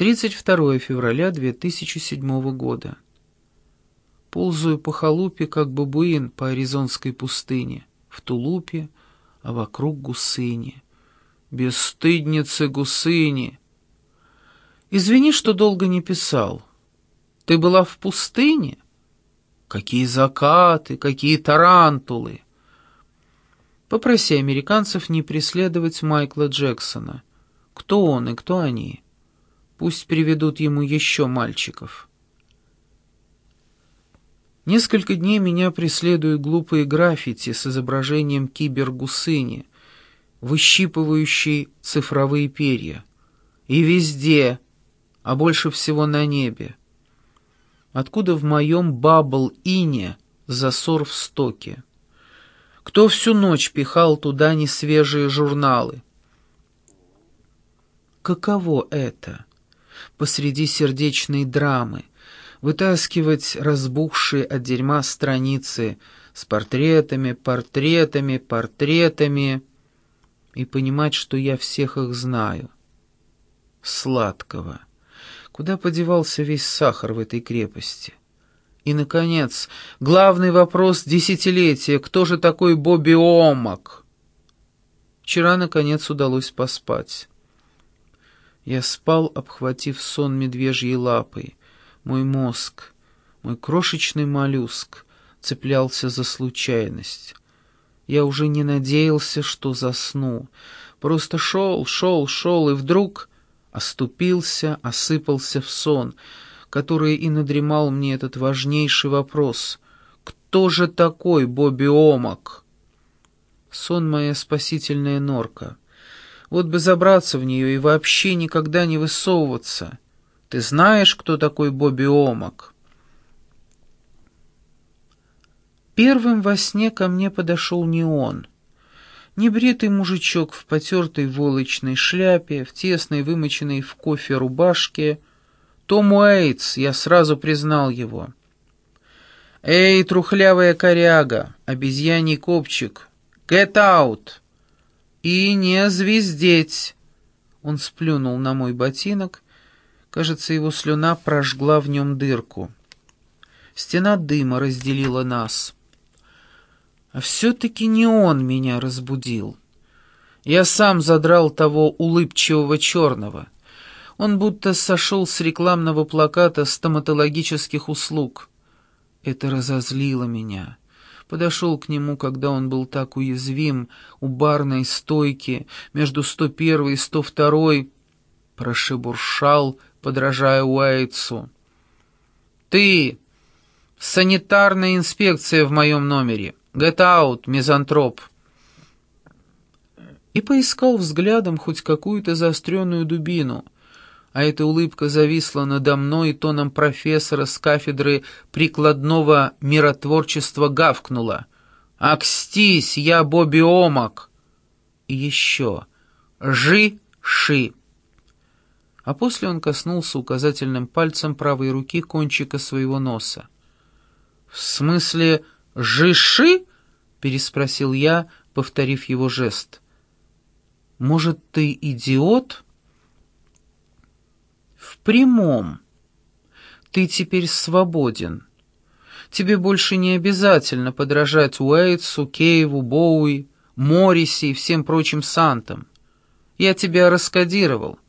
32 февраля 2007 года. Ползаю по халупе, как бабуин по аризонской пустыне, в тулупе, а вокруг гусыни. Бесстыдницы гусыни! Извини, что долго не писал. Ты была в пустыне? Какие закаты, какие тарантулы! Попроси американцев не преследовать Майкла Джексона. Кто он и кто они? Пусть приведут ему еще мальчиков. Несколько дней меня преследуют глупые граффити с изображением кибергусыни, выщипывающей цифровые перья. И везде, а больше всего на небе. Откуда в моем бабл-ине засор в стоке? Кто всю ночь пихал туда несвежие журналы? Каково это? Посреди сердечной драмы вытаскивать разбухшие от дерьма страницы с портретами, портретами, портретами и понимать, что я всех их знаю. Сладкого. Куда подевался весь сахар в этой крепости? И, наконец, главный вопрос десятилетия. Кто же такой Бобби Омак? Вчера, наконец, удалось поспать. Я спал, обхватив сон медвежьей лапой. Мой мозг, мой крошечный моллюск, цеплялся за случайность. Я уже не надеялся, что засну. Просто шел, шел, шел, и вдруг оступился, осыпался в сон — который и надремал мне этот важнейший вопрос. «Кто же такой Бобби Омак?» Сон — моя спасительная норка. Вот бы забраться в нее и вообще никогда не высовываться. Ты знаешь, кто такой Бобби Омак?» Первым во сне ко мне подошел не он. Небритый мужичок в потертой волочной шляпе, в тесной, вымоченной в кофе рубашке — том Уэйтс, я сразу признал его. «Эй, трухлявая коряга, обезьяний копчик, get out!» «И не звездеть!» Он сплюнул на мой ботинок. Кажется, его слюна прожгла в нем дырку. Стена дыма разделила нас. А все-таки не он меня разбудил. Я сам задрал того улыбчивого черного — он будто сошел с рекламного плаката стоматологических услуг. Это разозлило меня. Подошел к нему, когда он был так уязвим, у барной стойки, между 101 и 102 прошебуршал, подражая Уэйтсу. «Ты! Санитарная инспекция в моем номере! Get out, мизантроп!» И поискал взглядом хоть какую-то заостренную дубину — а эта улыбка зависла надо мной, и тоном профессора с кафедры прикладного миротворчества гавкнула. «Акстись, я Бобби Омак!» И еще «Жи-ши!» А после он коснулся указательным пальцем правой руки кончика своего носа. «В смысле «жиши»?» — переспросил я, повторив его жест. «Может, ты идиот?» В прямом. Ты теперь свободен. Тебе больше не обязательно подражать Уэйтсу, Кейву, Боуи, Морриси и всем прочим сантам. Я тебя раскодировал.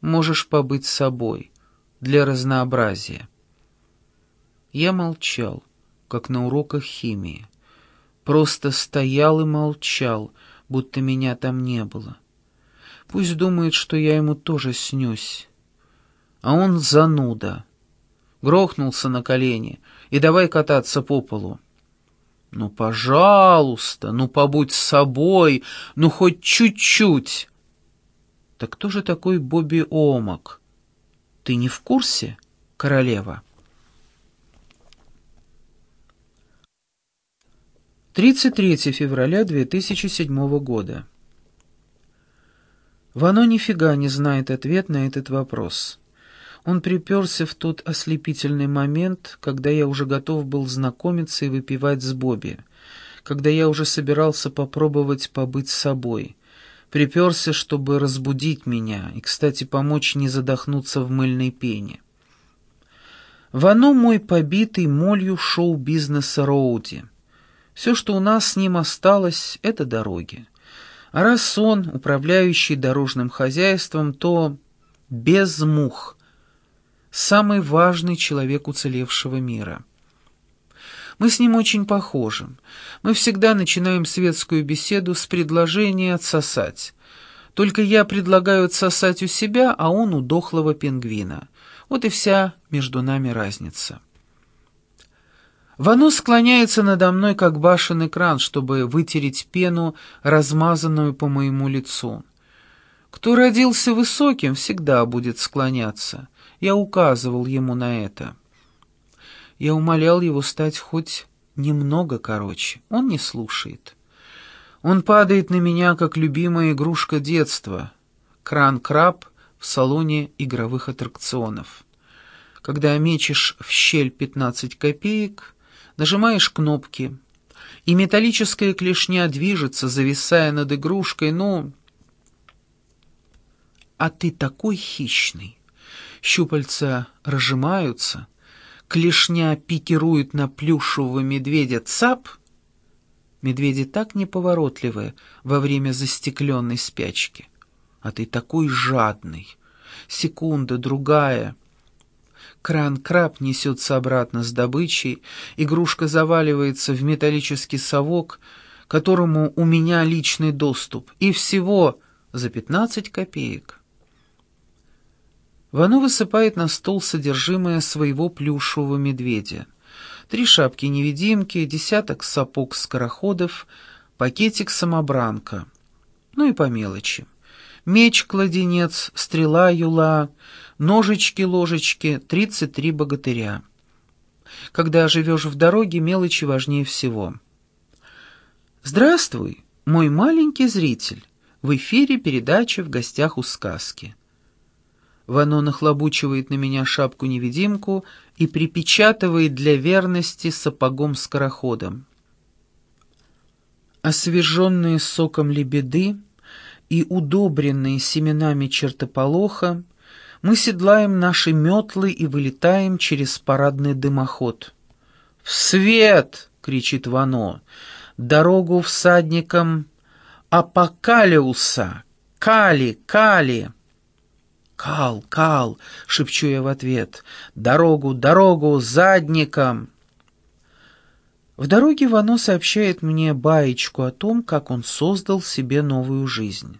Можешь побыть собой, для разнообразия. Я молчал, как на уроках химии. Просто стоял и молчал, будто меня там не было. Пусть думает, что я ему тоже снюсь а он зануда. Грохнулся на колени и давай кататься по полу. «Ну, пожалуйста, ну, побудь с собой, ну, хоть чуть-чуть!» «Так кто же такой Бобби Омак? Ты не в курсе, королева?» 33 февраля 2007 года. Вано нифига не знает ответ на этот вопрос. Он приперся в тот ослепительный момент, когда я уже готов был знакомиться и выпивать с Бобби, когда я уже собирался попробовать побыть собой, Приперся, чтобы разбудить меня и, кстати, помочь не задохнуться в мыльной пене. Вано мой побитый молью шоу-бизнеса Роуди. Все, что у нас с ним осталось, — это дороги. А раз он, управляющий дорожным хозяйством, то без мух, самый важный человек уцелевшего мира. Мы с ним очень похожи. Мы всегда начинаем светскую беседу с предложения отсосать. Только я предлагаю отсосать у себя, а он у дохлого пингвина. Вот и вся между нами разница. Вано склоняется надо мной, как башенный кран, чтобы вытереть пену, размазанную по моему лицу. Кто родился высоким, всегда будет склоняться. Я указывал ему на это. Я умолял его стать хоть немного короче. Он не слушает. Он падает на меня, как любимая игрушка детства. Кран-краб в салоне игровых аттракционов. Когда мечешь в щель 15 копеек, нажимаешь кнопки, и металлическая клешня движется, зависая над игрушкой, ну... А ты такой хищный. Щупальца разжимаются, клешня пикирует на плюшевого медведя цап. Медведи так неповоротливые во время застекленной спячки. А ты такой жадный. Секунда, другая. Кран-краб несется обратно с добычей, игрушка заваливается в металлический совок, которому у меня личный доступ, и всего за пятнадцать копеек. Вано высыпает на стол содержимое своего плюшевого медведя. Три шапки-невидимки, десяток сапог-скороходов, пакетик-самобранка. Ну и по мелочи. Меч-кладенец, стрела-юла, ножички-ложечки, тридцать три богатыря. Когда живешь в дороге, мелочи важнее всего. Здравствуй, мой маленький зритель. В эфире передача «В гостях у сказки». Вано нахлобучивает на меня шапку-невидимку и припечатывает для верности сапогом-скороходом. Освеженные соком лебеды и удобренные семенами чертополоха, мы седлаем наши метлы и вылетаем через парадный дымоход. «В свет!» — кричит Вано. «Дорогу всадникам Апокалиуса! Кали, Кали!» «Кал, Кал!» — шепчу я в ответ. «Дорогу, дорогу, задником!» В дороге Вано сообщает мне баечку о том, как он создал себе новую жизнь.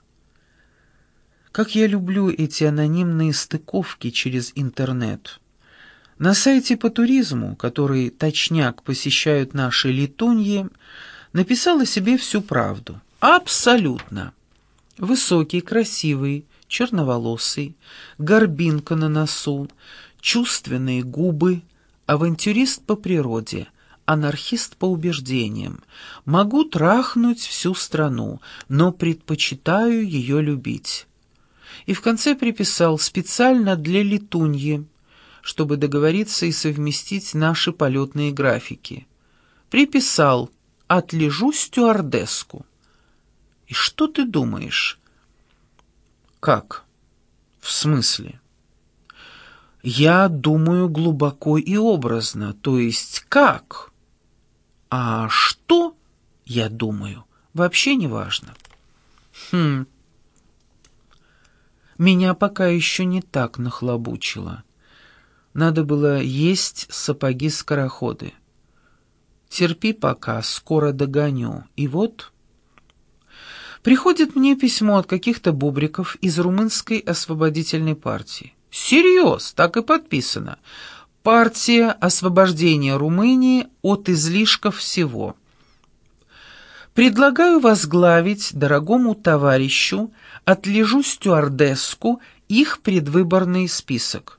Как я люблю эти анонимные стыковки через интернет. На сайте по туризму, который точняк посещают наши летуньи, написала себе всю правду. Абсолютно. Высокий, красивый, черноволосый, горбинка на носу, чувственные губы, авантюрист по природе, анархист по убеждениям. Могу трахнуть всю страну, но предпочитаю ее любить. И в конце приписал специально для летуньи, чтобы договориться и совместить наши полетные графики. Приписал «Отлежу стюардеску». И что ты думаешь? Как? В смысле? Я думаю глубоко и образно, то есть как? А что я думаю, вообще не важно. Хм. Меня пока еще не так нахлобучило. Надо было есть сапоги-скороходы. Терпи пока, скоро догоню. И вот... Приходит мне письмо от каких-то бубриков из румынской освободительной партии. Серьез, так и подписано. Партия освобождения Румынии от излишков всего. Предлагаю возглавить дорогому товарищу, отлежу стюардеску, их предвыборный список.